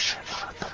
是他的。